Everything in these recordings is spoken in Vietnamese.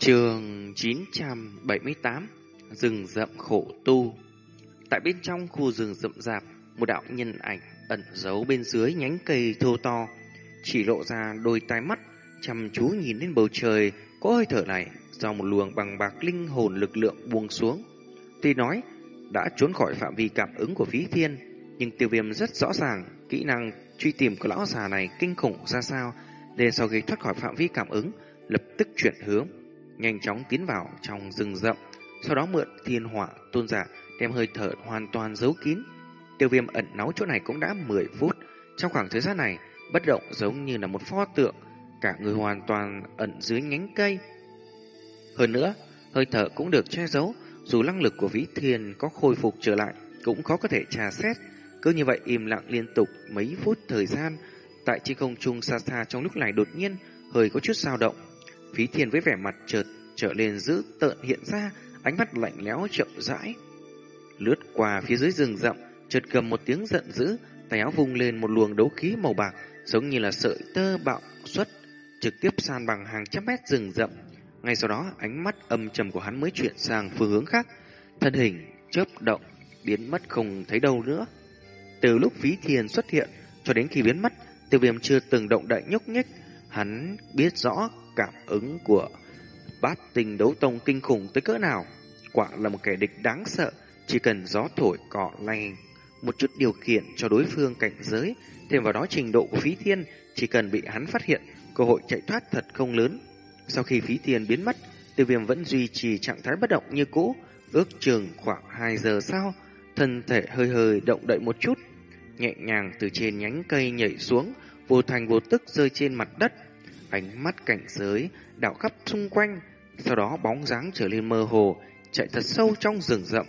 Trường 978 Rừng rậm khổ tu. Tại bên trong khu rừng rậm rạp, Một đạo nhân ảnh ẩn giấu bên dưới nhánh cây thô to, Chỉ lộ ra đôi tai mắt Chăm chú nhìn lên bầu trời, Có hơi thở này Do một luồng bằng bạc linh hồn lực lượng buông xuống. Tuy nói Đã trốn khỏi phạm vi cảm ứng của phí thiên, Nhưng tiêu viêm rất rõ ràng Kỹ năng truy tìm của lão già này kinh khủng ra sao, Nên sau khi thoát khỏi phạm vi cảm ứng, Lập tức chuyển hướng nhanh chóng tiến vào trong rừng rậm, sau đó mượn thiên hỏa tôn giả đem hơi thở hoàn toàn giấu kín. Tiêu viêm ẩn náu chỗ này cũng đã 10 phút. Trong khoảng thời gian này, bất động giống như là một pho tượng, cả người hoàn toàn ẩn dưới nhánh cây. Hơn nữa, hơi thở cũng được che giấu, dù năng lực của vĩ thiên có khôi phục trở lại, cũng khó có thể trà xét. Cứ như vậy im lặng liên tục mấy phút thời gian, tại trên không trung xa xa trong lúc này đột nhiên hơi có chút dao động. Phí thiên với vẻ mặt chợt trở lên dữ tợn hiện ra, ánh mắt lạnh lẽo chậm rãi. Lướt qua phía dưới rừng rậm, chợt cầm một tiếng giận dữ, tay áo vung lên một luồng đấu khí màu bạc, giống như là sợi tơ bạo xuất, trực tiếp san bằng hàng trăm mét rừng rậm. Ngay sau đó, ánh mắt âm trầm của hắn mới chuyển sang phương hướng khác, thân hình chớp động, biến mất không thấy đâu nữa. Từ lúc phí Thiên xuất hiện cho đến khi biến mất, tiêu viêm chưa từng động đậy nhúc nhích, hắn biết rõ cảm ứng của bát tình đấu tông kinh khủng tới cỡ nào. Quả là một kẻ địch đáng sợ, chỉ cần gió thổi cọ lay một chút điều khiển cho đối phương cảnh giới, thêm vào đó trình độ của phí thiên, chỉ cần bị hắn phát hiện, cơ hội chạy thoát thật không lớn. Sau khi phí thiên biến mất, tiêu viêm vẫn duy trì trạng thái bất động như cũ, ước chừng khoảng 2 giờ sau, thân thể hơi hơi động đậy một chút, nhẹ nhàng từ trên nhánh cây nhảy xuống, vô thành vô tức rơi trên mặt đất. Ánh mắt cảnh giới đảo khắp xung quanh, sau đó bóng dáng trở lên mơ hồ, chạy thật sâu trong rừng rậm.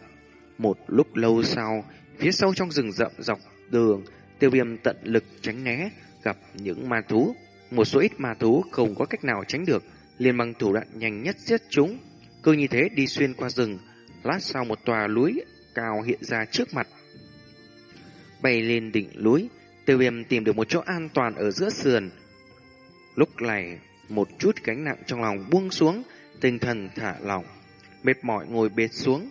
Một lúc lâu sau, phía sâu trong rừng rậm dọc đường, tiêu viêm tận lực tránh né, gặp những ma thú. Một số ít ma thú không có cách nào tránh được, liền bằng thủ đoạn nhanh nhất giết chúng. Cứ như thế đi xuyên qua rừng, lát sau một tòa núi cao hiện ra trước mặt. Bay lên đỉnh núi, tiêu viêm tìm được một chỗ an toàn ở giữa sườn. Lúc này, một chút gánh nặng trong lòng buông xuống, tinh thần thả lỏng, mệt mỏi ngồi bệt xuống.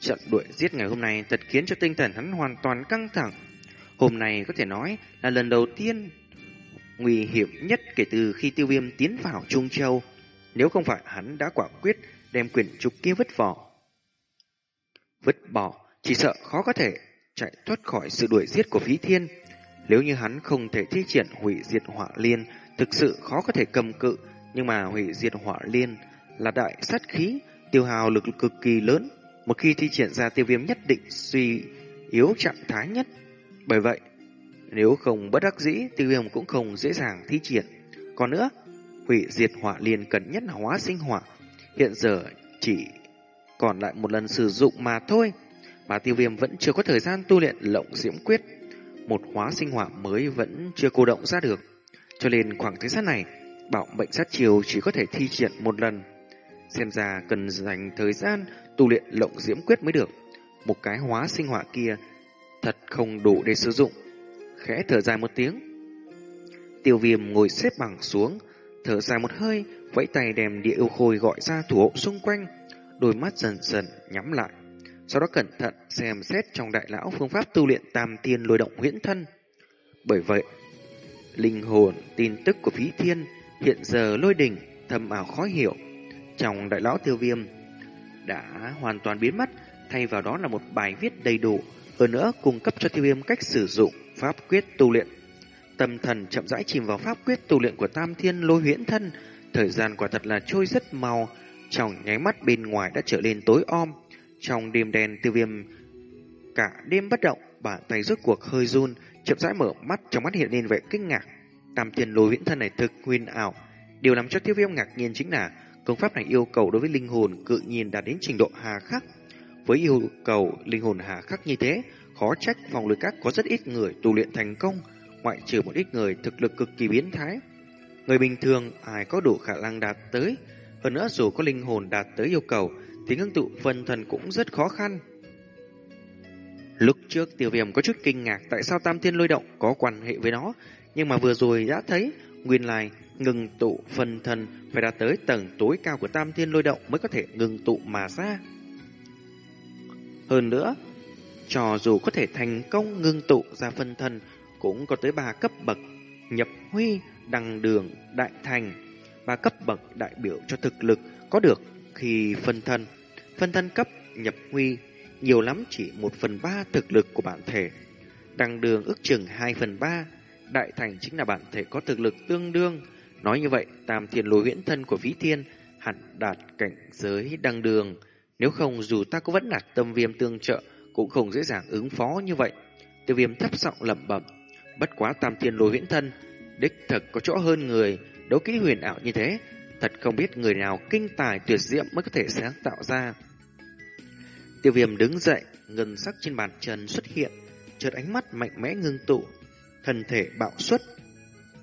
Trận đuổi giết ngày hôm nay thật khiến cho tinh thần hắn hoàn toàn căng thẳng. Hôm nay có thể nói là lần đầu tiên nguy hiểm nhất kể từ khi tiêu viêm tiến vào Trung Châu. Nếu không phải hắn đã quả quyết đem quyền trục kia vứt bỏ. Vứt bỏ, chỉ sợ khó có thể chạy thoát khỏi sự đuổi giết của phí thiên. Nếu như hắn không thể thi triển hủy diệt họa liên, thực sự khó có thể cầm cự, nhưng mà hủy diệt hỏa liên là đại sát khí, tiêu hào lực cực kỳ lớn. Một khi thi triển ra tiêu viêm nhất định suy yếu trạng thái nhất. Bởi vậy, nếu không bất đắc dĩ, tiêu viêm cũng không dễ dàng thi triển. Còn nữa, hủy diệt hỏa liên cần nhất là hóa sinh hỏa. Hiện giờ chỉ còn lại một lần sử dụng mà thôi. Mà tiêu viêm vẫn chưa có thời gian tu luyện lộng diễm quyết. Một hóa sinh hỏa mới vẫn chưa cô động ra được. Cho nên khoảng thời gian này, bảo bệnh sát chiều chỉ có thể thi triển một lần. Xem ra cần dành thời gian tu luyện lộng diễm quyết mới được. Một cái hóa sinh hỏa kia thật không đủ để sử dụng. Khẽ thở dài một tiếng. Tiêu viêm ngồi xếp bằng xuống, thở dài một hơi, vẫy tay đem địa yêu khôi gọi ra thủ hộ xung quanh, đôi mắt dần dần nhắm lại. Sau đó cẩn thận xem xét trong đại lão phương pháp tu luyện tam tiên lôi động huyễn thân. Bởi vậy, linh hồn, tin tức của phí thiên hiện giờ lôi đỉnh thầm ảo khó hiểu. Trong đại lão tiêu viêm đã hoàn toàn biến mất, thay vào đó là một bài viết đầy đủ, hơn nữa cung cấp cho tiêu viêm cách sử dụng pháp quyết tu luyện. Tâm thần chậm rãi chìm vào pháp quyết tu luyện của tam thiên lôi huyễn thân, thời gian quả thật là trôi rất mau, trong nháy mắt bên ngoài đã trở lên tối om. Trong đêm đen, tiêu viêm cả đêm bất động, bàn tay rốt cuộc hơi run chậm rãi mở mắt, trong mắt hiện lên vẻ kinh ngạc. Tam tiền lôi huyễn thân này thực huyền ảo. Điều làm cho tiêu viêm ngạc nhiên chính là công pháp này yêu cầu đối với linh hồn cự nhiên đạt đến trình độ hà khắc. Với yêu cầu linh hồn hà khắc như thế, khó trách phòng lôi các có rất ít người tu luyện thành công, ngoại trừ một ít người thực lực cực kỳ biến thái. Người bình thường, ai có đủ khả năng đạt tới. Hơn nữa dù có linh hồn đạt tới yêu cầu, thì ngưng tụ phân thần cũng rất khó khăn. Lúc trước tiêu viêm có chút kinh ngạc tại sao tam thiên lôi động có quan hệ với nó, nhưng mà vừa rồi đã thấy, nguyên lai ngừng tụ phân thân phải đạt tới tầng tối cao của tam thiên lôi động mới có thể ngừng tụ mà ra. Hơn nữa, cho dù có thể thành công ngưng tụ ra phân thân, cũng có tới ba cấp bậc nhập huy, đằng đường, đại thành. Ba cấp bậc đại biểu cho thực lực có được khi phân thân. Phân thân cấp nhập huy, nhiều lắm chỉ một phần ba thực lực của bản thể. Đăng đường ước chừng hai phần ba, đại thành chính là bản thể có thực lực tương đương. Nói như vậy, tam thiên lôi huyễn thân của vĩ thiên hẳn đạt cảnh giới đăng đường. Nếu không dù ta có vẫn đạt tâm viêm tương trợ, cũng không dễ dàng ứng phó như vậy. Tiêu viêm thấp giọng lẩm bẩm, bất quá tam thiên lôi huyễn thân, đích thực có chỗ hơn người, đấu kỹ huyền ảo như thế, thật không biết người nào kinh tài tuyệt diệm mới có thể sáng tạo ra. Tiêu viêm đứng dậy, ngân sắc trên bàn trần xuất hiện, chợt ánh mắt mạnh mẽ ngưng tụ, thân thể bạo xuất.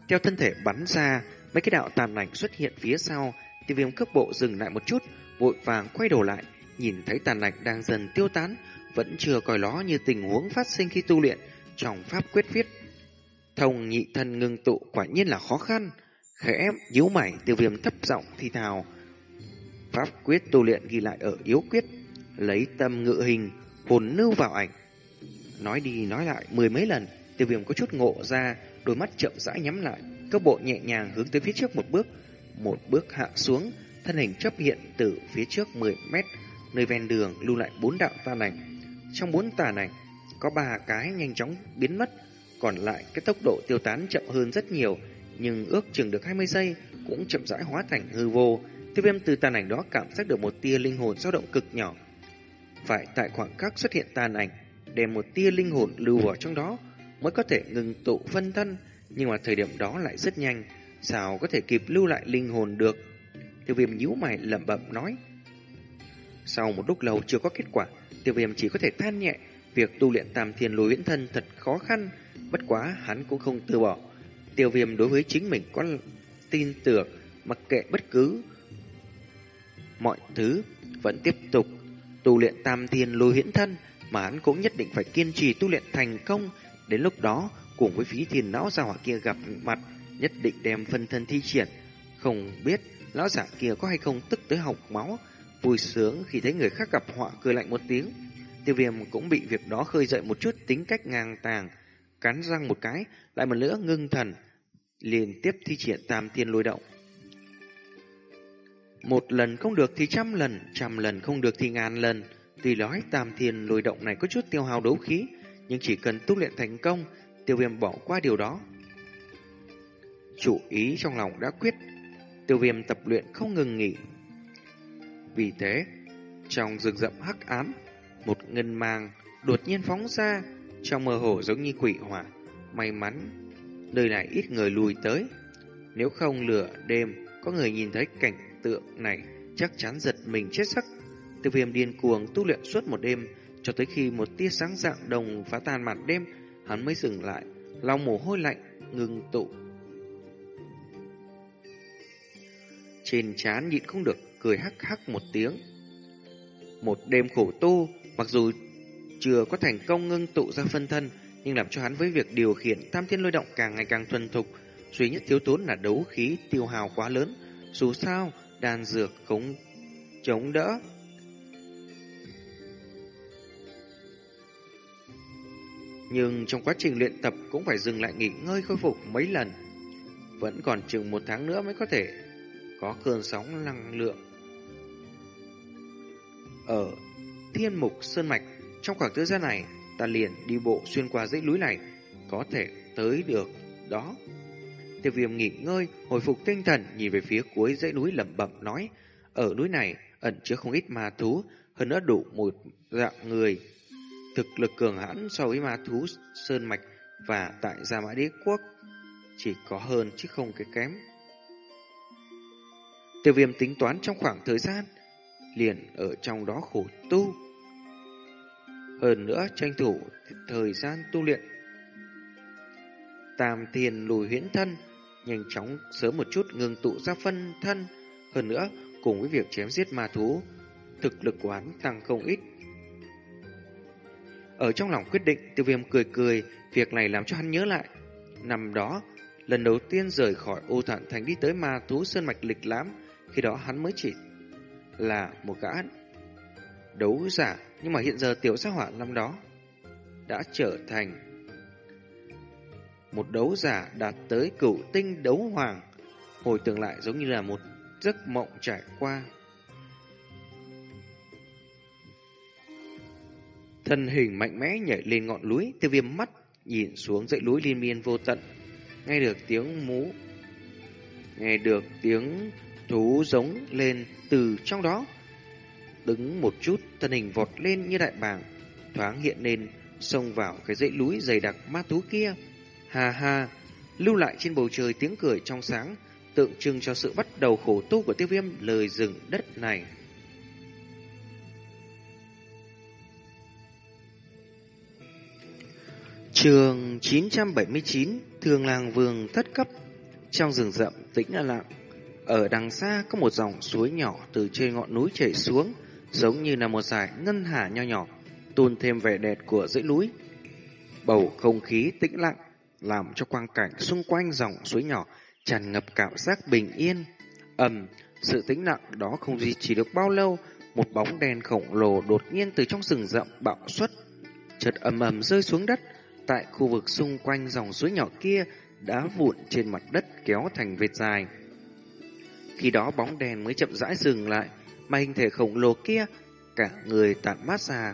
Theo thân thể bắn ra, mấy cái đạo tàn ảnh xuất hiện phía sau, tiêu viêm cước bộ dừng lại một chút, vội vàng quay đầu lại, nhìn thấy tàn ảnh đang dần tiêu tán, vẫn chưa coi ló như tình huống phát sinh khi tu luyện trong pháp quyết viết. Thông nhị thân ngưng tụ quả nhiên là khó khăn, khẽ nhíu mày tiêu viêm thấp giọng thi thào. Pháp quyết tu luyện ghi lại ở yếu quyết, lấy tâm ngự hình, hồn nưu vào ảnh. Nói đi nói lại mười mấy lần, tiêu viêm có chút ngộ ra, đôi mắt chậm rãi nhắm lại, cấp bộ nhẹ nhàng hướng tới phía trước một bước, một bước hạ xuống, thân hình chấp hiện từ phía trước 10 mét, nơi ven đường lưu lại bốn đạo tàn ảnh. Trong bốn tàn ảnh, có ba cái nhanh chóng biến mất, còn lại cái tốc độ tiêu tán chậm hơn rất nhiều, nhưng ước chừng được 20 giây cũng chậm rãi hóa thành hư vô. Tiêu viêm từ tàn ảnh đó cảm giác được một tia linh hồn dao động cực nhỏ. Phải tại khoảng khắc xuất hiện tàn ảnh, đem một tia linh hồn lưu vào trong đó mới có thể ngừng tụ phân thân, nhưng mà thời điểm đó lại rất nhanh, sao có thể kịp lưu lại linh hồn được? Tiêu viêm nhíu mày lẩm bẩm nói. Sau một lúc lâu chưa có kết quả, tiêu viêm chỉ có thể than nhẹ, việc tu luyện tam thiên lôi viễn thân thật khó khăn, bất quá hắn cũng không từ bỏ. Tiêu viêm đối với chính mình có tin tưởng, mặc kệ bất cứ mọi thứ, vẫn tiếp tục tu luyện tam thiên lôi huyễn thân, mà hắn cũng nhất định phải kiên trì tu luyện thành công. Đến lúc đó, cùng với phí thiền lão già hỏa kia gặp mặt, nhất định đem phân thân thi triển. Không biết lão giả kia có hay không tức tới học máu, vui sướng khi thấy người khác gặp họa cười lạnh một tiếng. Tiêu viêm cũng bị việc đó khơi dậy một chút tính cách ngang tàng, cắn răng một cái, lại một nữa ngưng thần, liền tiếp thi triển tam thiên lôi động. Một lần không được thì trăm lần, trăm lần không được thì ngàn lần. Tuy nói tam thiên lôi động này có chút tiêu hao đấu khí, nhưng chỉ cần tu luyện thành công, tiêu viêm bỏ qua điều đó. Chủ ý trong lòng đã quyết, tiêu viêm tập luyện không ngừng nghỉ. Vì thế, trong rừng rậm hắc ám, một ngân mang đột nhiên phóng ra, trong mơ hồ giống như quỷ hỏa. May mắn, nơi này ít người lùi tới. Nếu không lửa đêm, có người nhìn thấy cảnh tượng này chắc chắn giật mình chết sắc. Tiêu viêm điên cuồng tu luyện suốt một đêm, cho tới khi một tia sáng dạng đồng phá tan màn đêm, hắn mới dừng lại, lau mồ hôi lạnh, ngừng tụ. Trên chán nhịn không được, cười hắc hắc một tiếng. Một đêm khổ tu, mặc dù chưa có thành công ngưng tụ ra phân thân, nhưng làm cho hắn với việc điều khiển tam thiên lôi động càng ngày càng thuần thục. Duy nhất thiếu tốn là đấu khí tiêu hào quá lớn. Dù sao, đan dược cũng chống đỡ. Nhưng trong quá trình luyện tập cũng phải dừng lại nghỉ ngơi khôi phục mấy lần. Vẫn còn chừng một tháng nữa mới có thể có cơn sóng năng lượng. Ở Thiên Mục Sơn Mạch, trong khoảng thời gian này, ta liền đi bộ xuyên qua dãy núi này, có thể tới được đó. Tiêu viêm nghỉ ngơi, hồi phục tinh thần, nhìn về phía cuối dãy núi lẩm bẩm nói, ở núi này ẩn chứa không ít ma thú, hơn nữa đủ một dạng người. Thực lực cường hãn so với ma thú Sơn Mạch và tại Gia Mã Đế Quốc chỉ có hơn chứ không cái kém. Tiêu viêm tính toán trong khoảng thời gian, liền ở trong đó khổ tu. Hơn nữa tranh thủ thời gian tu luyện. Tam thiền lùi huyễn thân, nhanh chóng sớm một chút ngừng tụ ra phân thân. Hơn nữa, cùng với việc chém giết ma thú, thực lực của hắn tăng không ít. Ở trong lòng quyết định, tiêu viêm cười cười, việc này làm cho hắn nhớ lại. Năm đó, lần đầu tiên rời khỏi ô thản thành đi tới ma thú sơn mạch lịch lãm, khi đó hắn mới chỉ là một gã đấu giả, nhưng mà hiện giờ tiểu sát hỏa năm đó đã trở thành một đấu giả đạt tới cửu tinh đấu hoàng, hồi tưởng lại giống như là một giấc mộng trải qua. Thân hình mạnh mẽ nhảy lên ngọn núi, tiêu viêm mắt nhìn xuống dãy núi liên miên vô tận, nghe được tiếng mú, nghe được tiếng thú giống lên từ trong đó. Đứng một chút, thân hình vọt lên như đại bàng, thoáng hiện lên, xông vào cái dãy núi dày đặc ma thú kia. Ha ha, lưu lại trên bầu trời tiếng cười trong sáng, tượng trưng cho sự bắt đầu khổ tu của tiêu viêm lời rừng đất này. Trường 979 Thường làng vườn thất cấp Trong rừng rậm tĩnh lặng Ở đằng xa có một dòng suối nhỏ Từ trên ngọn núi chảy xuống Giống như là một dải ngân hà nho nhỏ Tuôn thêm vẻ đẹp của dãy núi Bầu không khí tĩnh lặng làm cho quang cảnh xung quanh dòng suối nhỏ Tràn ngập cảm giác bình yên ầm Sự tĩnh lặng đó không duy trì được bao lâu Một bóng đen khổng lồ đột nhiên từ trong rừng rậm bạo xuất Chợt ầm ầm rơi xuống đất tại khu vực xung quanh dòng suối nhỏ kia Đá vụn trên mặt đất kéo thành vệt dài. Khi đó bóng đèn mới chậm rãi dừng lại, mà hình thể khổng lồ kia cả người tản mát ra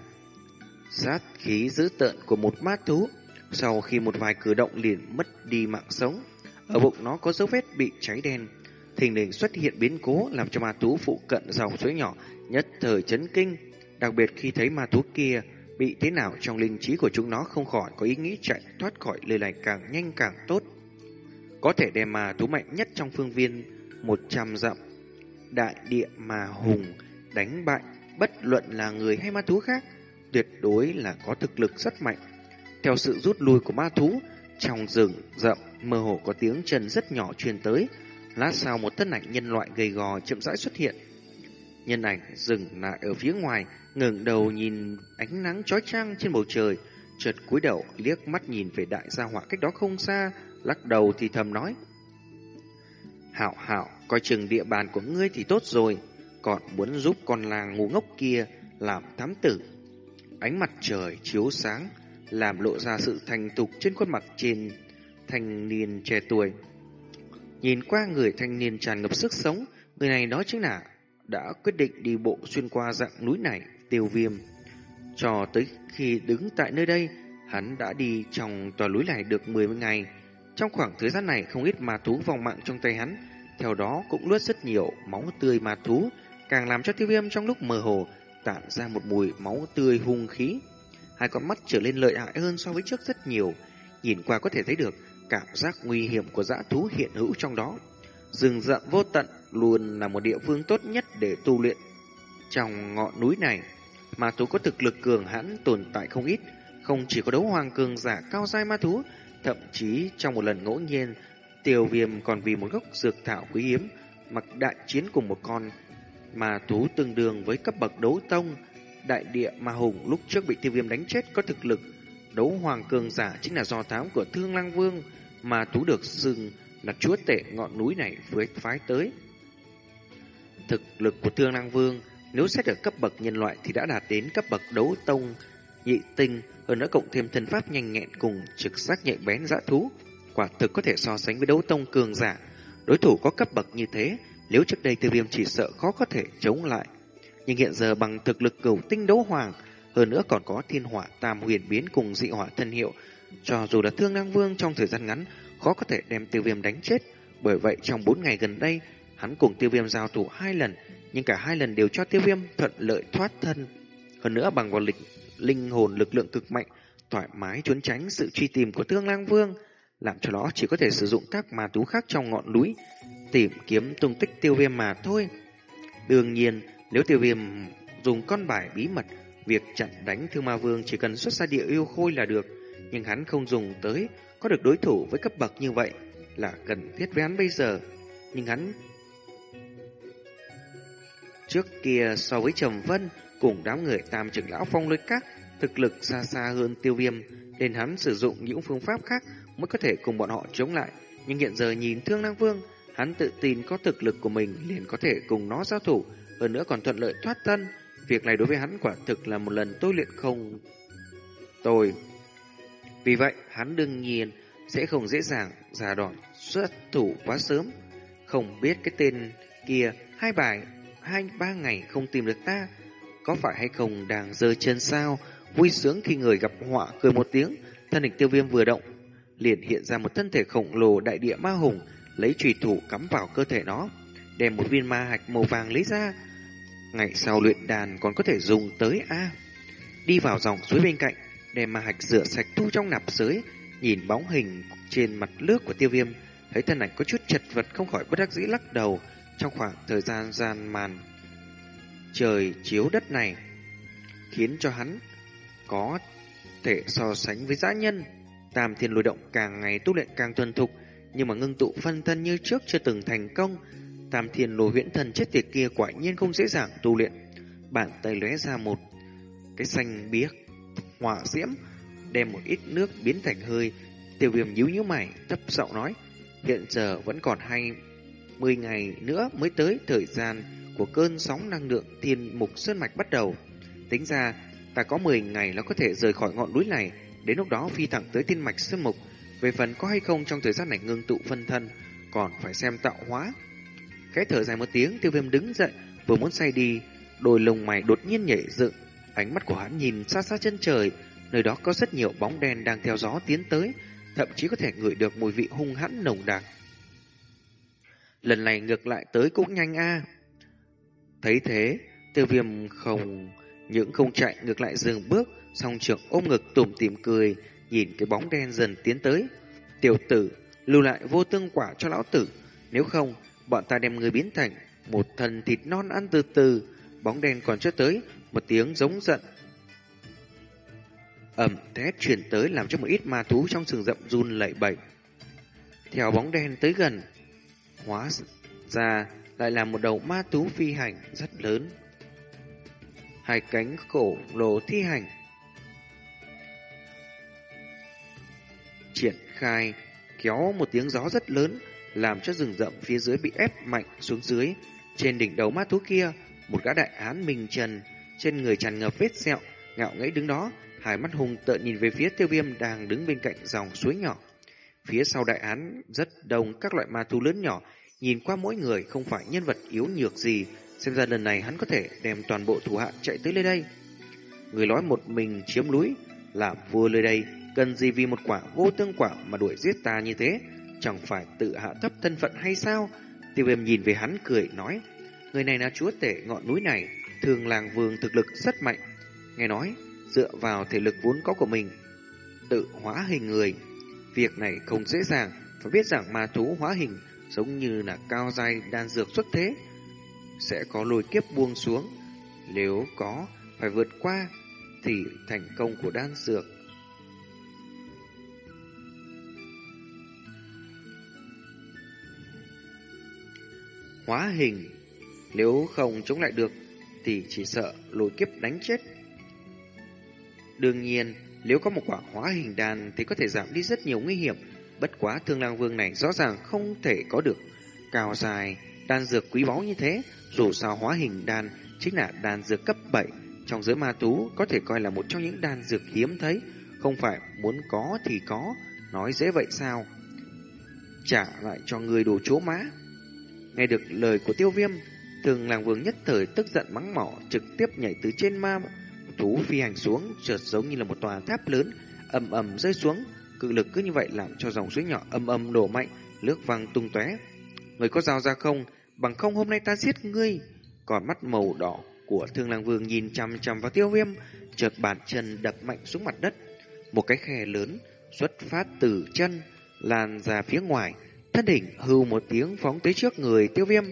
sát khí dữ tợn của một ma thú. Sau khi một vài cử động liền mất đi mạng sống, ở bụng nó có dấu vết bị cháy đen. Thình lình xuất hiện biến cố làm cho ma thú phụ cận dòng suối nhỏ nhất thời chấn kinh, đặc biệt khi thấy ma thú kia bị thế nào trong linh trí của chúng nó không khỏi có ý nghĩ chạy thoát khỏi lời này càng nhanh càng tốt. Có thể đem ma thú mạnh nhất trong phương viên 100 dặm, đại địa mà hùng đánh bại bất luận là người hay ma thú khác, tuyệt đối là có thực lực rất mạnh. Theo sự rút lui của ma thú, trong rừng rậm mơ hồ có tiếng chân rất nhỏ truyền tới, lát sau một thân ảnh nhân loại gầy gò chậm rãi xuất hiện. Nhân ảnh dừng lại ở phía ngoài, ngẩng đầu nhìn ánh nắng chói chang trên bầu trời, chợt cúi đầu liếc mắt nhìn về đại gia hỏa cách đó không xa, lắc đầu thì thầm nói: "Hạo Hạo, coi chừng địa bàn của ngươi thì tốt rồi, còn muốn giúp con làng ngu ngốc kia làm thám tử." Ánh mặt trời chiếu sáng, làm lộ ra sự thành thục trên khuôn mặt trên thanh niên trẻ tuổi. Nhìn qua người thanh niên tràn ngập sức sống, người này nói chính là đã quyết định đi bộ xuyên qua dạng núi này tiêu viêm. Cho tới khi đứng tại nơi đây, hắn đã đi trong tòa núi này được 10 ngày. Trong khoảng thời gian này không ít ma thú vòng mạng trong tay hắn, theo đó cũng luốt rất nhiều máu tươi ma thú, càng làm cho tiêu viêm trong lúc mơ hồ tản ra một mùi máu tươi hung khí. Hai con mắt trở lên lợi hại hơn so với trước rất nhiều, nhìn qua có thể thấy được cảm giác nguy hiểm của dã thú hiện hữu trong đó. Rừng rậm vô tận luôn là một địa phương tốt nhất để tu luyện. Trong ngọn núi này, ma thú có thực lực cường hãn tồn tại không ít, không chỉ có đấu hoàng cường giả cao giai ma thú, thậm chí trong một lần ngẫu nhiên, Tiêu Viêm còn vì một gốc dược thảo quý hiếm mặc đại chiến cùng một con ma thú tương đương với cấp bậc đấu tông, đại địa ma hùng lúc trước bị Tiêu Viêm đánh chết có thực lực đấu hoàng cường giả chính là do thám của Thương Lang Vương mà thú được xưng là chúa tể ngọn núi này với phái tới. Thực lực của Thương Lang Vương nếu xét ở cấp bậc nhân loại thì đã đạt đến cấp bậc đấu tông, nhị tinh, hơn nữa cộng thêm thân pháp nhanh nhẹn cùng trực giác nhạy bén dã thú. Quả thực có thể so sánh với đấu tông cường giả. Đối thủ có cấp bậc như thế, nếu trước đây tiêu viêm chỉ sợ khó có thể chống lại. Nhưng hiện giờ bằng thực lực cửu tinh đấu hoàng, hơn nữa còn có thiên hỏa tam huyền biến cùng dị hỏa thân hiệu. Cho dù là thương năng vương trong thời gian ngắn, khó có thể đem tiêu viêm đánh chết. Bởi vậy trong bốn ngày gần đây, hắn cùng tiêu viêm giao thủ hai lần, nhưng cả hai lần đều cho tiêu viêm thuận lợi thoát thân. Hơn nữa bằng vào lịch linh hồn lực lượng cực mạnh, thoải mái trốn tránh sự truy tìm của Thương Lang Vương, làm cho nó chỉ có thể sử dụng các ma tú khác trong ngọn núi, tìm kiếm tung tích tiêu viêm mà thôi. Đương nhiên, nếu tiêu viêm dùng con bài bí mật, việc chặn đánh Thương Ma Vương chỉ cần xuất ra địa yêu khôi là được, nhưng hắn không dùng tới, có được đối thủ với cấp bậc như vậy là cần thiết với hắn bây giờ. Nhưng hắn Trước kia so với Trầm Vân cùng đám người tam trưởng lão phong lôi các thực lực xa xa hơn tiêu viêm nên hắn sử dụng những phương pháp khác mới có thể cùng bọn họ chống lại. Nhưng hiện giờ nhìn Thương Lang Vương, hắn tự tin có thực lực của mình liền có thể cùng nó giao thủ, hơn nữa còn thuận lợi thoát thân. Việc này đối với hắn quả thực là một lần tôi luyện không tồi. Vì vậy, hắn đương nhiên sẽ không dễ dàng giả đòn xuất thủ quá sớm. Không biết cái tên kia hai bài, hai ba ngày không tìm được ta, có phải hay không đang rơi chân sao, vui sướng khi người gặp họa cười một tiếng, thân hình tiêu viêm vừa động, liền hiện ra một thân thể khổng lồ đại địa ma hùng, lấy trùy thủ cắm vào cơ thể nó, đem một viên ma hạch màu vàng lấy ra. Ngày sau luyện đàn còn có thể dùng tới A. Đi vào dòng suối bên cạnh, đem ma hạch rửa sạch thu trong nạp giới, nhìn bóng hình trên mặt nước của tiêu viêm, thấy thân ảnh có chút chật vật không khỏi bất đắc dĩ lắc đầu trong khoảng thời gian gian màn trời chiếu đất này, khiến cho hắn có thể so sánh với dã nhân. Tam thiên lôi động càng ngày tu luyện càng thuần thục, nhưng mà ngưng tụ phân thân như trước chưa từng thành công. Tam thiên lôi huyễn thần chết tiệt kia quả nhiên không dễ dàng tu luyện. Bàn tay lóe ra một cái xanh biếc hỏa diễm, đem một ít nước biến thành hơi. tiểu viêm nhíu nhíu mày, thấp giọng nói, hiện giờ vẫn còn hai mươi ngày nữa mới tới thời gian của cơn sóng năng lượng thiên mục sơn mạch bắt đầu. Tính ra, ta có 10 ngày là có thể rời khỏi ngọn núi này, đến lúc đó phi thẳng tới thiên mạch sơn mục. Về phần có hay không trong thời gian này ngưng tụ phân thân, còn phải xem tạo hóa. Khẽ thở dài một tiếng, tiêu viêm đứng dậy, vừa muốn say đi, đôi lồng mày đột nhiên nhảy dựng, ánh mắt của hắn nhìn xa xa chân trời, nơi đó có rất nhiều bóng đen đang theo gió tiến tới, thậm chí có thể ngửi được mùi vị hung hãn nồng đặc. Lần này ngược lại tới cũng nhanh a. Thấy thế, tiêu viêm không những không chạy ngược lại dừng bước, song trưởng ôm ngực tủm tỉm cười, nhìn cái bóng đen dần tiến tới. Tiểu tử, lưu lại vô tương quả cho lão tử, nếu không, bọn ta đem người biến thành một thần thịt non ăn từ từ. Bóng đen còn chưa tới, một tiếng giống giận. ầm thét truyền tới làm cho một ít ma thú trong rừng rậm run lẩy bẩy. Theo bóng đen tới gần, hóa ra lại là một đầu ma thú phi hành rất lớn. Hai cánh khổ lồ thi hành. Triển khai, kéo một tiếng gió rất lớn, làm cho rừng rậm phía dưới bị ép mạnh xuống dưới. Trên đỉnh đầu ma thú kia, một gã đại án mình trần, trên người tràn ngập vết sẹo, ngạo nghễ đứng đó, hai mắt hùng tợn nhìn về phía tiêu viêm đang đứng bên cạnh dòng suối nhỏ. Phía sau đại án rất đông các loại ma thú lớn nhỏ, nhìn qua mỗi người không phải nhân vật yếu nhược gì, xem ra lần này hắn có thể đem toàn bộ thủ hạ chạy tới nơi đây. Người nói một mình chiếm núi, làm vua nơi đây, cần gì vì một quả vô tương quả mà đuổi giết ta như thế, chẳng phải tự hạ thấp thân phận hay sao? Tiêu viêm nhìn về hắn cười nói, người này là chúa tể ngọn núi này, thường làng vương thực lực rất mạnh. Nghe nói, dựa vào thể lực vốn có của mình, tự hóa hình người. Việc này không dễ dàng, phải biết rằng ma thú hóa hình giống như là cao giai đan dược xuất thế, sẽ có lôi kiếp buông xuống. Nếu có, phải vượt qua, thì thành công của đan dược. Hóa hình, nếu không chống lại được, thì chỉ sợ lôi kiếp đánh chết. Đương nhiên, nếu có một quả hóa hình đan thì có thể giảm đi rất nhiều nguy hiểm, Bất quá thương lang vương này rõ ràng không thể có được cao dài đan dược quý báu như thế. Dù sao hóa hình đan chính là đan dược cấp 7 trong giới ma tú có thể coi là một trong những đan dược hiếm thấy. Không phải muốn có thì có, nói dễ vậy sao? Trả lại cho người đồ chố má. Nghe được lời của tiêu viêm, thường làng vương nhất thời tức giận mắng mỏ trực tiếp nhảy từ trên ma thú phi hành xuống, trượt giống như là một tòa tháp lớn, ầm ầm rơi xuống, Cự lực cứ như vậy làm cho dòng suối nhỏ âm âm đổ mạnh, nước văng tung tóe. Người có dao ra không? Bằng không hôm nay ta giết ngươi. Còn mắt màu đỏ của Thương Lang Vương nhìn chằm chằm vào Tiêu Viêm, chợt bàn chân đập mạnh xuống mặt đất. Một cái khe lớn xuất phát từ chân lan ra phía ngoài, thân hình hưu một tiếng phóng tới trước người Tiêu Viêm,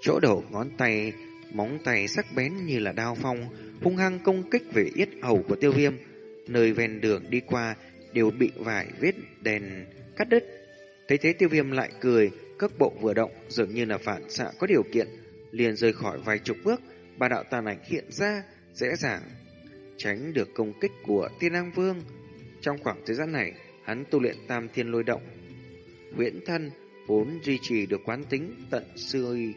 chỗ đầu ngón tay, móng tay sắc bén như là đao phong, hung hăng công kích về yết hầu của Tiêu Viêm. Nơi ven đường đi qua đều bị vải vết đèn cắt đứt. Thấy thế tiêu viêm lại cười, cước bộ vừa động dường như là phản xạ có điều kiện, liền rời khỏi vài chục bước, ba đạo tàn ảnh hiện ra, dễ dàng tránh được công kích của tiên lang vương. Trong khoảng thời gian này, hắn tu luyện tam thiên lôi động. huyễn thân vốn duy trì được quán tính tận xương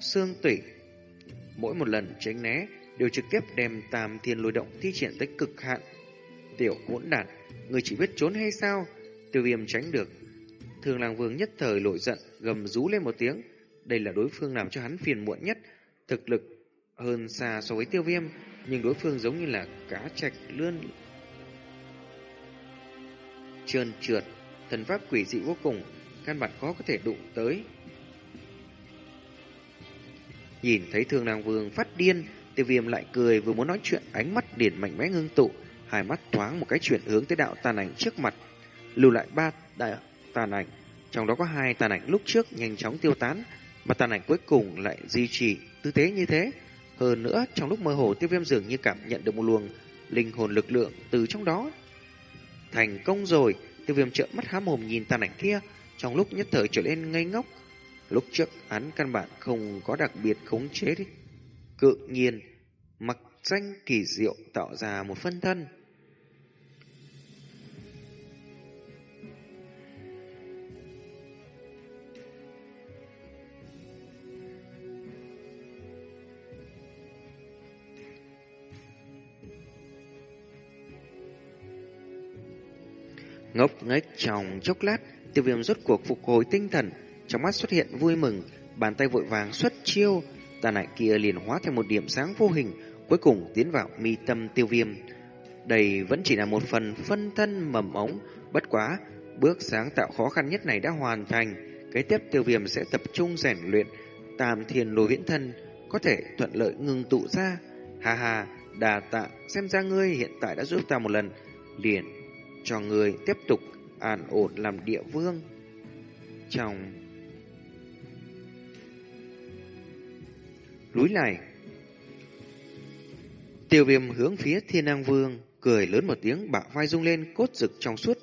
xương tủy. Mỗi một lần tránh né đều trực tiếp đem tam thiên lôi động thi triển tới cực hạn. Tiểu hỗn đản, người chỉ biết trốn hay sao? Tiêu viêm tránh được. Thường làng vương nhất thời nổi giận, gầm rú lên một tiếng. Đây là đối phương làm cho hắn phiền muộn nhất. Thực lực hơn xa so với tiêu viêm, nhưng đối phương giống như là cá trạch lươn trơn trượt, thần pháp quỷ dị vô cùng, căn bản khó có thể đụng tới. Nhìn thấy thương nàng vương phát điên, tiêu viêm lại cười vừa muốn nói chuyện ánh mắt điển mạnh mẽ ngưng tụ, hai mắt thoáng một cái chuyển hướng tới đạo tàn ảnh trước mặt, lưu lại ba đại tàn ảnh, trong đó có hai tàn ảnh lúc trước nhanh chóng tiêu tán, mà tàn ảnh cuối cùng lại duy trì tư thế như thế. Hơn nữa, trong lúc mơ hồ tiêu viêm dường như cảm nhận được một luồng linh hồn lực lượng từ trong đó. Thành công rồi, tiêu viêm trợn mắt há mồm nhìn tàn ảnh kia, trong lúc nhất thời trở nên ngây ngốc. Lúc trước hắn căn bản không có đặc biệt khống chế đi. Cự nhiên, mặc danh kỳ diệu tạo ra một phân thân. Ngốc nghếch trong chốc lát, tiêu viêm rốt cuộc phục hồi tinh thần, trong mắt xuất hiện vui mừng, bàn tay vội vàng xuất chiêu, tàn ảnh kia liền hóa thành một điểm sáng vô hình, cuối cùng tiến vào mi tâm tiêu viêm. Đây vẫn chỉ là một phần phân thân mầm ống, bất quá, bước sáng tạo khó khăn nhất này đã hoàn thành, kế tiếp tiêu viêm sẽ tập trung rèn luyện, tam thiên lôi viễn thân, có thể thuận lợi ngưng tụ ra. Hà hà, đà tạ, xem ra ngươi hiện tại đã giúp ta một lần, liền cho người tiếp tục an ổn làm địa vương. Trong núi này, tiêu viêm hướng phía thiên năng vương, cười lớn một tiếng bạo vai rung lên cốt rực trong suốt,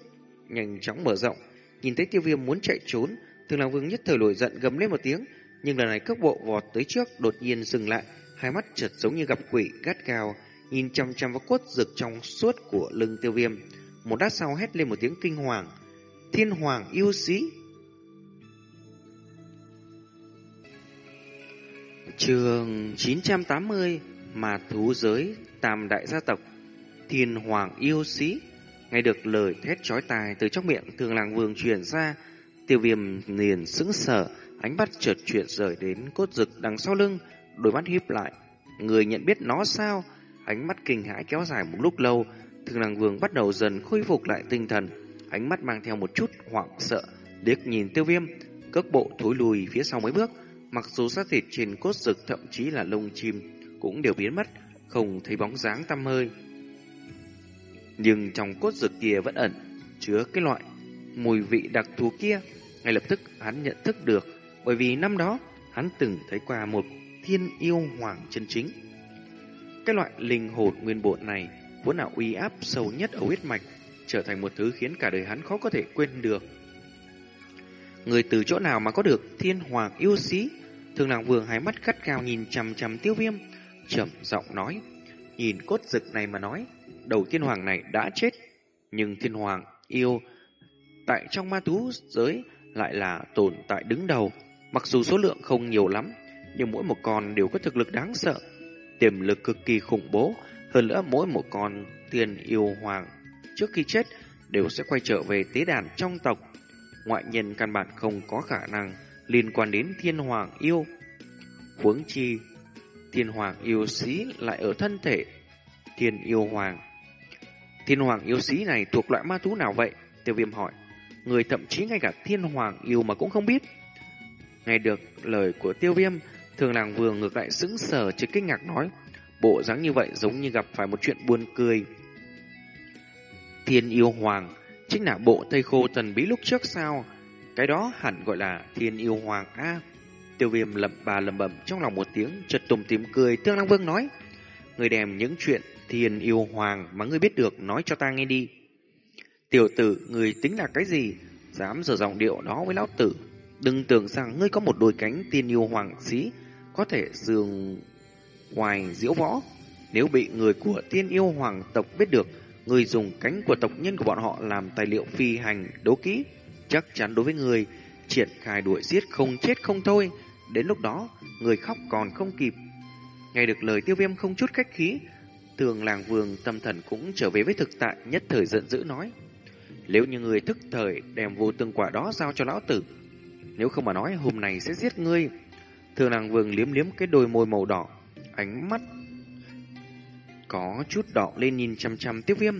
nhanh chóng mở rộng. Nhìn thấy tiêu viêm muốn chạy trốn, thường năng vương nhất thời nổi giận gầm lên một tiếng, nhưng lần này cước bộ vọt tới trước đột nhiên dừng lại, hai mắt chợt giống như gặp quỷ gắt gao, nhìn chăm chăm vào cốt rực trong suốt của lưng tiêu viêm. Một đát sau hét lên một tiếng kinh hoàng. Thiên hoàng yêu sĩ. Trường 980 mà thú giới tam đại gia tộc, Thiên hoàng yêu sĩ Nghe được lời thét chói tai từ trong miệng, thường làng vương truyền ra, Tiêu viêm liền sững sờ, Ánh mắt chợt chuyển rời đến cốt rực đằng sau lưng, Đôi mắt híp lại Người nhận biết nó sao Ánh mắt kinh hãi kéo dài một lúc lâu Thường làng vương bắt đầu dần khôi phục lại tinh thần, ánh mắt mang theo một chút hoảng sợ, liếc nhìn tiêu viêm, cước bộ thối lùi phía sau mấy bước, mặc dù xác thịt trên cốt rực thậm chí là lông chim cũng đều biến mất, không thấy bóng dáng tăm hơi. Nhưng trong cốt rực kia vẫn ẩn chứa cái loại mùi vị đặc thù kia, ngay lập tức hắn nhận thức được, bởi vì năm đó hắn từng thấy qua một thiên yêu hoàng chân chính. Cái loại linh hồn nguyên bộ này vốn là uy áp sâu nhất ở huyết mạch, trở thành một thứ khiến cả đời hắn khó có thể quên được. Người từ chỗ nào mà có được thiên hoàng yêu sĩ? Thường nàng vương hai mắt gắt gao nhìn chằm chằm tiêu viêm, chậm giọng nói. Nhìn cốt rực này mà nói, đầu thiên hoàng này đã chết, nhưng thiên hoàng yêu tại trong ma tú giới lại là tồn tại đứng đầu. Mặc dù số lượng không nhiều lắm, nhưng mỗi một con đều có thực lực đáng sợ, tiềm lực cực kỳ khủng bố, hơn nữa mỗi một con tiền yêu hoàng trước khi chết đều sẽ quay trở về tế đàn trong tộc. Ngoại nhân căn bản không có khả năng liên quan đến thiên hoàng yêu. Huống chi, thiên hoàng yêu sĩ lại ở thân thể thiên yêu hoàng. Thiên hoàng yêu sĩ này thuộc loại ma thú nào vậy? Tiêu viêm hỏi. Người thậm chí ngay cả thiên hoàng yêu mà cũng không biết. Nghe được lời của tiêu viêm, thường làng vừa ngược lại sững sờ chứ kinh ngạc nói. Bộ dáng như vậy giống như gặp phải một chuyện buồn cười. Thiên yêu hoàng, chính là bộ tây khô thần bí lúc trước sao? Cái đó hẳn gọi là thiên yêu hoàng a. tiêu viêm lẩm bà lẩm bẩm trong lòng một tiếng, chợt tùm tím cười. Tương Lăng Vương nói, người đem những chuyện thiên yêu hoàng mà ngươi biết được nói cho ta nghe đi. Tiểu tử, người tính là cái gì? Dám giờ giọng điệu đó với lão tử. Đừng tưởng rằng ngươi có một đôi cánh tiên yêu hoàng sĩ có thể dường ngoài diễu võ. Nếu bị người của tiên yêu hoàng tộc biết được, người dùng cánh của tộc nhân của bọn họ làm tài liệu phi hành đố kỹ, chắc chắn đối với người triển khai đuổi giết không chết không thôi. Đến lúc đó, người khóc còn không kịp. Nghe được lời tiêu viêm không chút khách khí, tường làng vương tâm thần cũng trở về với thực tại nhất thời giận dữ nói. Nếu như người thức thời đem vô tương quả đó giao cho lão tử, nếu không mà nói hôm nay sẽ giết ngươi. Thường làng vương liếm liếm cái đôi môi màu đỏ, ánh mắt có chút đỏ lên nhìn chăm chăm tiêu viêm.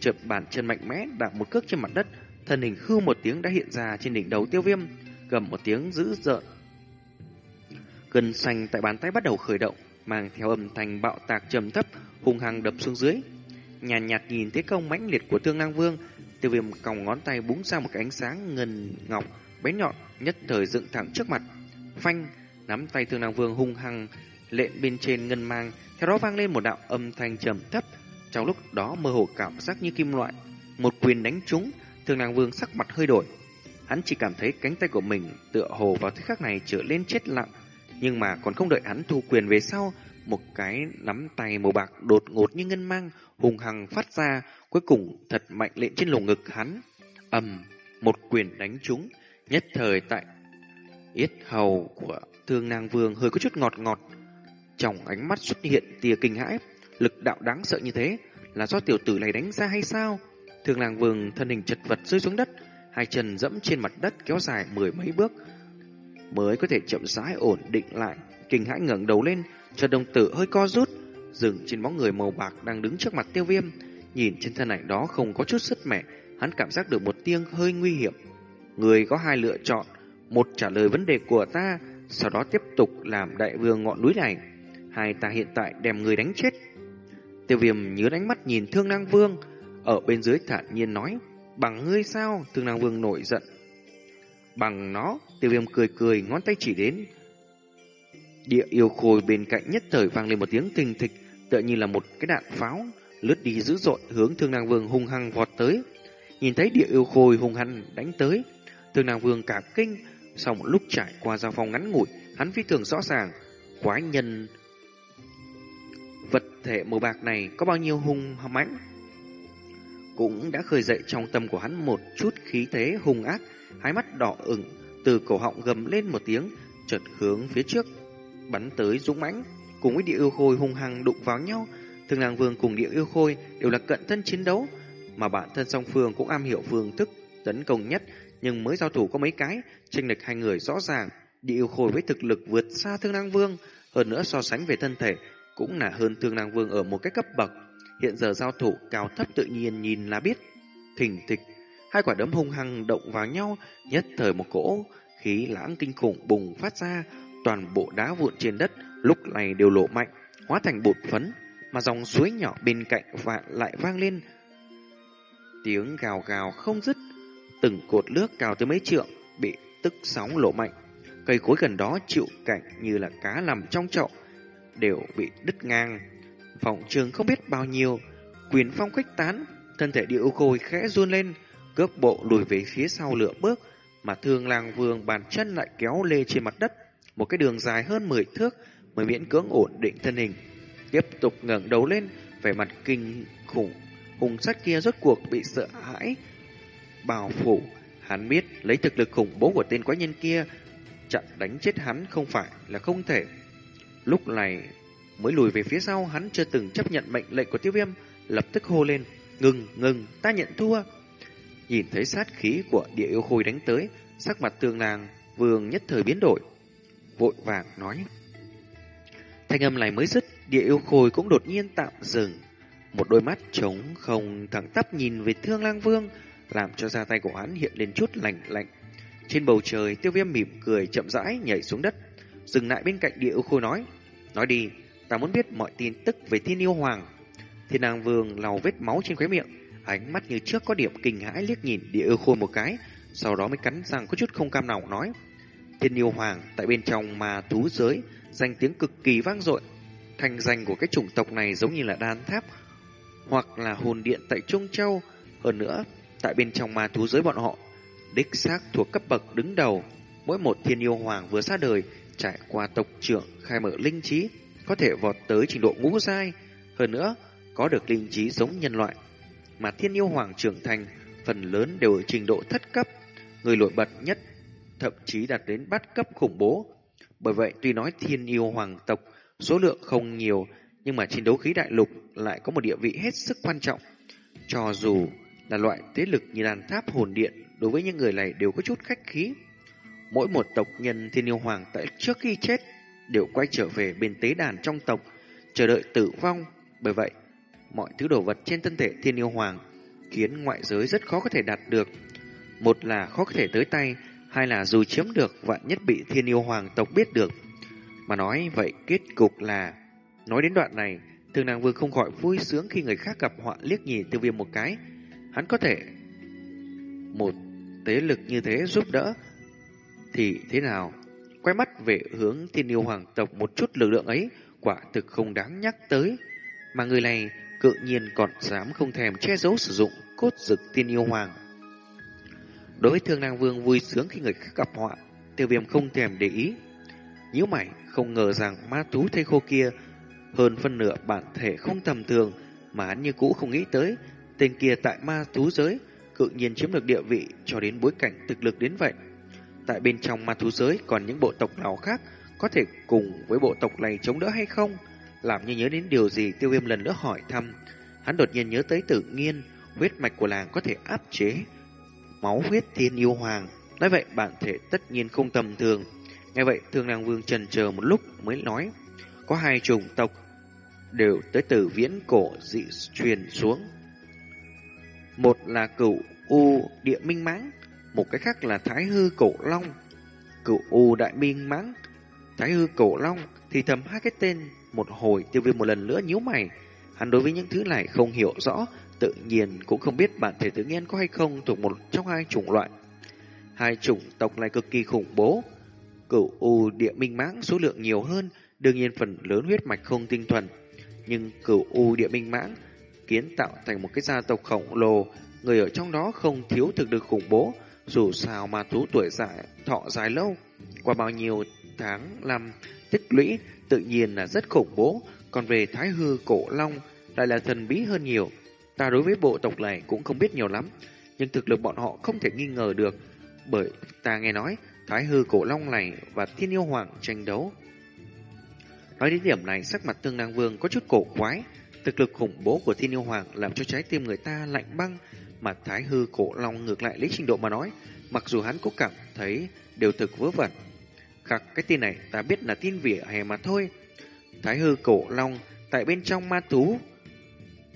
Chợt bàn chân mạnh mẽ đạp một cước trên mặt đất, thân hình hư một tiếng đã hiện ra trên đỉnh đầu tiêu viêm, gầm một tiếng dữ dợn. Cơn xanh tại bàn tay bắt đầu khởi động, mang theo âm thanh bạo tạc trầm thấp, hung hăng đập xuống dưới. Nhàn nhạt, nhạt nhìn thế công mãnh liệt của Thương Lang Vương, Tiêu Viêm còng ngón tay búng ra một cái ánh sáng ngân ngọc bén nhọn, nhất thời dựng thẳng trước mặt. Phanh, nắm tay Thương Lang Vương hung hăng lện bên trên ngân mang, theo đó vang lên một đạo âm thanh trầm thấp. Trong lúc đó mơ hồ cảm giác như kim loại, một quyền đánh trúng, Thương Lang Vương sắc mặt hơi đổi. Hắn chỉ cảm thấy cánh tay của mình tựa hồ vào thời khắc này trở lên chết lặng, nhưng mà còn không đợi hắn thu quyền về sau, một cái nắm tay màu bạc đột ngột như ngân mang hùng hằng phát ra, cuối cùng thật mạnh lệnh trên lồng ngực hắn. ầm, một quyền đánh trúng, nhất thời tại yết hầu của Thương Nang Vương hơi có chút ngọt ngọt. Trong ánh mắt xuất hiện tia kinh hãi, lực đạo đáng sợ như thế là do tiểu tử này đánh ra hay sao? Thường làng Vương thân hình chật vật rơi xuống đất, hai chân dẫm trên mặt đất kéo dài mười mấy bước mới có thể chậm rãi ổn định lại. Kinh hãi ngẩng đầu lên, cho đồng tử hơi co rút, dừng trên bóng người màu bạc đang đứng trước mặt tiêu viêm. Nhìn trên thân ảnh đó không có chút sức mẻ, hắn cảm giác được một tiếng hơi nguy hiểm. Người có hai lựa chọn, một trả lời vấn đề của ta, sau đó tiếp tục làm đại vương ngọn núi này. Hai ta hiện tại đem người đánh chết. Tiêu viêm nhớ đánh mắt nhìn thương năng vương, ở bên dưới thản nhiên nói, bằng ngươi sao? Thương năng vương nổi giận. Bằng nó, tiêu viêm cười cười, ngón tay chỉ đến, Địa yêu khôi bên cạnh nhất thời vang lên một tiếng thình thịch, tựa như là một cái đạn pháo lướt đi dữ dội hướng Thương năng Vương hung hăng vọt tới. Nhìn thấy địa yêu khôi hung hăng đánh tới, Thương năng Vương cả kinh, sau một lúc trải qua giao phong ngắn ngủi, hắn phi thường rõ ràng, quái nhân thể màu bạc này có bao nhiêu hung mãnh cũng đã khơi dậy trong tâm của hắn một chút khí thế hung ác, hai mắt đỏ ửng, từ cổ họng gầm lên một tiếng, chợt hướng phía trước bắn tới dũng mãnh, cùng với địa yêu khôi hung hăng đụng vào nhau. Thường làng Vương cùng địa yêu khôi đều là cận thân chiến đấu, mà bản thân song phương cũng am hiểu phương thức tấn công nhất, nhưng mới giao thủ có mấy cái, chênh lệch hai người rõ ràng. Địa yêu khôi với thực lực vượt xa Thương Lang Vương, hơn nữa so sánh về thân thể cũng là hơn Thương Lang Vương ở một cái cấp bậc. Hiện giờ giao thủ cao thấp tự nhiên nhìn là biết. thỉnh thịch, hai quả đấm hung hăng động vào nhau, nhất thời một cỗ khí lãng kinh khủng bùng phát ra, toàn bộ đá vụn trên đất lúc này đều lộ mạnh, hóa thành bột phấn, mà dòng suối nhỏ bên cạnh vạn lại vang lên. Tiếng gào gào không dứt, từng cột nước cao tới mấy trượng bị tức sóng lộ mạnh. Cây cối gần đó chịu cảnh như là cá nằm trong chậu, đều bị đứt ngang. Phòng trường không biết bao nhiêu, quyền phong khuếch tán, thân thể điệu khôi khẽ run lên, cước bộ lùi về phía sau lửa bước, mà thương lang vương bàn chân lại kéo lê trên mặt đất một cái đường dài hơn 10 thước mới miễn cưỡng ổn định thân hình. Tiếp tục ngẩng đầu lên, vẻ mặt kinh khủng, hùng sát kia rốt cuộc bị sợ hãi, bào phủ. Hắn biết lấy thực lực khủng bố của tên quái nhân kia, chặn đánh chết hắn không phải là không thể. Lúc này mới lùi về phía sau, hắn chưa từng chấp nhận mệnh lệnh của tiêu viêm, lập tức hô lên, ngừng, ngừng, ta nhận thua. Nhìn thấy sát khí của địa yêu khôi đánh tới, sắc mặt tương nàng vương nhất thời biến đổi vội vàng nói. Thanh âm này mới dứt, địa yêu khôi cũng đột nhiên tạm dừng. Một đôi mắt trống không thẳng tắp nhìn về thương lang vương, làm cho da tay của hắn hiện lên chút lạnh lạnh. Trên bầu trời, tiêu viêm mỉm cười chậm rãi nhảy xuống đất, dừng lại bên cạnh địa yêu khôi nói. Nói đi, ta muốn biết mọi tin tức về thiên yêu hoàng. Thiên Nàng vương lau vết máu trên khóe miệng, ánh mắt như trước có điểm kinh hãi liếc nhìn địa ư khôi một cái, sau đó mới cắn răng có chút không cam lòng nói. Thiên yêu hoàng tại bên trong mà thú giới, danh tiếng cực kỳ vang dội. Thành danh của cái chủng tộc này giống như là đan tháp hoặc là hồn điện tại Trung Châu. Hơn nữa, tại bên trong ma thú giới bọn họ, đích xác thuộc cấp bậc đứng đầu. Mỗi một thiên yêu hoàng vừa ra đời, trải qua tộc trưởng khai mở linh trí, có thể vọt tới trình độ ngũ giai. Hơn nữa, có được linh trí giống nhân loại. Mà thiên yêu hoàng trưởng thành, phần lớn đều ở trình độ thất cấp. người nổi bật nhất, thậm chí đạt đến bát cấp khủng bố. Bởi vậy, tuy nói thiên yêu hoàng tộc số lượng không nhiều, nhưng mà chiến đấu khí đại lục lại có một địa vị hết sức quan trọng. Cho dù là loại thế lực như đàn tháp hồn điện, đối với những người này đều có chút khách khí. Mỗi một tộc nhân thiên yêu hoàng tại trước khi chết đều quay trở về bên tế đàn trong tộc, chờ đợi tử vong. Bởi vậy, mọi thứ đồ vật trên thân thể thiên yêu hoàng khiến ngoại giới rất khó có thể đạt được. Một là khó có thể tới tay, hai là dù chiếm được vạn nhất bị thiên yêu hoàng tộc biết được. Mà nói vậy kết cục là, nói đến đoạn này, thường nàng vương không khỏi vui sướng khi người khác gặp họa liếc nhìn tiêu viêm một cái. Hắn có thể một tế lực như thế giúp đỡ, thì thế nào? Quay mắt về hướng thiên yêu hoàng tộc một chút lực lượng ấy, quả thực không đáng nhắc tới. Mà người này cự nhiên còn dám không thèm che giấu sử dụng cốt dực tiên yêu hoàng. Đối với thương nàng vương vui sướng khi người khác gặp họa, tiêu viêm không thèm để ý. Nhíu mày, không ngờ rằng ma thú thây khô kia hơn phân nửa bản thể không tầm thường mà hắn như cũ không nghĩ tới tên kia tại ma thú giới cự nhiên chiếm được địa vị cho đến bối cảnh thực lực đến vậy. Tại bên trong ma thú giới còn những bộ tộc nào khác có thể cùng với bộ tộc này chống đỡ hay không? Làm như nhớ đến điều gì tiêu viêm lần nữa hỏi thăm. Hắn đột nhiên nhớ tới tự nhiên, huyết mạch của làng có thể áp chế. Máu huyết thiên yêu hoàng. Nói vậy bản thể tất nhiên không tầm thường. Nghe vậy thương làng vương trần chờ một lúc mới nói. Có hai chủng tộc đều tới từ viễn cổ dị truyền xuống. Một là cửu U địa minh mãng, một cái khác là thái hư cổ long. Cửu U đại minh mãng, thái hư cổ long thì thầm hai cái tên một hồi tiêu viêm một lần nữa nhíu mày. Hắn đối với những thứ này không hiểu rõ, tự nhiên cũng không biết bản thể tự nhiên có hay không thuộc một trong hai chủng loại. Hai chủng tộc này cực kỳ khủng bố. Cửu U địa minh mãng số lượng nhiều hơn, đương nhiên phần lớn huyết mạch không tinh thuần. Nhưng cửu U địa minh mãng kiến tạo thành một cái gia tộc khổng lồ, người ở trong đó không thiếu thực lực khủng bố, dù sao mà thú tuổi dài, thọ dài lâu, qua bao nhiêu tháng năm tích lũy tự nhiên là rất khủng bố, còn về Thái Hư Cổ Long lại là thần bí hơn nhiều. Ta đối với bộ tộc này cũng không biết nhiều lắm, nhưng thực lực bọn họ không thể nghi ngờ được, bởi ta nghe nói Thái Hư Cổ Long này và Thiên Yêu Hoàng tranh đấu. Nói đến điểm này, sắc mặt Tương Năng Vương có chút cổ quái, thực lực khủng bố của Thiên Yêu Hoàng làm cho trái tim người ta lạnh băng, mà Thái Hư Cổ Long ngược lại lấy trình độ mà nói, mặc dù hắn có cảm thấy đều thực vớ vẩn, Khắc cái tin này ta biết là tin vỉa hè mà thôi. Thái hư cổ long tại bên trong ma thú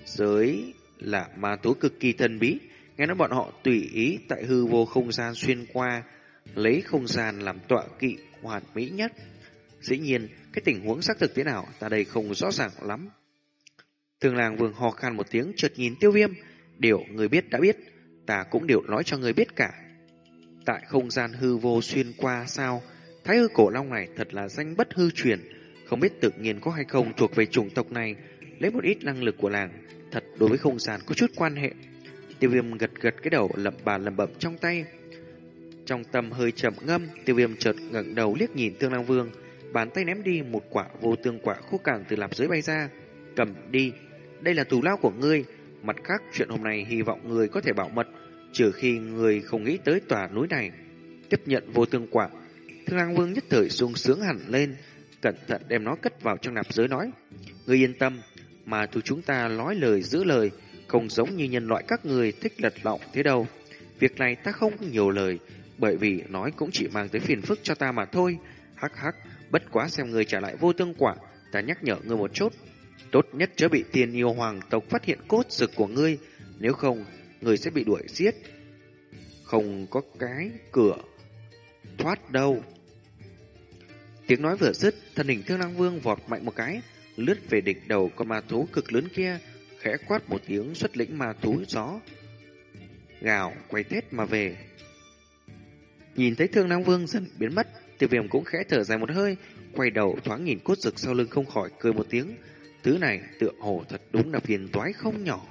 giới là ma thú cực kỳ thần bí. Nghe nói bọn họ tùy ý tại hư vô không gian xuyên qua, lấy không gian làm tọa kỵ hoàn mỹ nhất. Dĩ nhiên, cái tình huống xác thực thế nào ta đây không rõ ràng lắm. Thường làng vương hò khan một tiếng chợt nhìn tiêu viêm. Điều người biết đã biết, ta cũng đều nói cho người biết cả. Tại không gian hư vô xuyên qua sao, Thái hư cổ long này thật là danh bất hư truyền, không biết tự nhiên có hay không thuộc về chủng tộc này, lấy một ít năng lực của làng, thật đối với không gian có chút quan hệ. Tiêu viêm gật gật cái đầu lẩm bà lẩm bẩm trong tay. Trong tâm hơi chậm ngâm, tiêu viêm chợt ngẩng đầu liếc nhìn tương lang vương, bàn tay ném đi một quả vô tương quả khô càng từ lạp dưới bay ra. Cầm đi, đây là tù lao của ngươi. Mặt khác, chuyện hôm nay hy vọng người có thể bảo mật, trừ khi người không nghĩ tới tòa núi này. Tiếp nhận vô tương quả, Thương Lang Vương nhất thời sung sướng hẳn lên, cẩn thận đem nó cất vào trong nạp giới nói. người yên tâm, mà thu chúng ta nói lời giữ lời, không giống như nhân loại các người thích lật lọng thế đâu. Việc này ta không nhiều lời, bởi vì nói cũng chỉ mang tới phiền phức cho ta mà thôi. Hắc hắc, bất quá xem người trả lại vô tương quả, ta nhắc nhở người một chút. Tốt nhất chớ bị tiền yêu hoàng tộc phát hiện cốt dực của ngươi, nếu không, người sẽ bị đuổi giết. Không có cái cửa thoát đâu. Tiếng nói vừa dứt, thân hình Thương Lang Vương vọt mạnh một cái, lướt về đỉnh đầu con ma thú cực lớn kia, khẽ quát một tiếng xuất lĩnh ma thú gió. Gào, quay tết mà về. Nhìn thấy Thương Lang Vương dần biến mất, Tiêu Viêm cũng khẽ thở dài một hơi, quay đầu thoáng nhìn cốt rực sau lưng không khỏi cười một tiếng. Thứ này tựa hồ thật đúng là phiền toái không nhỏ.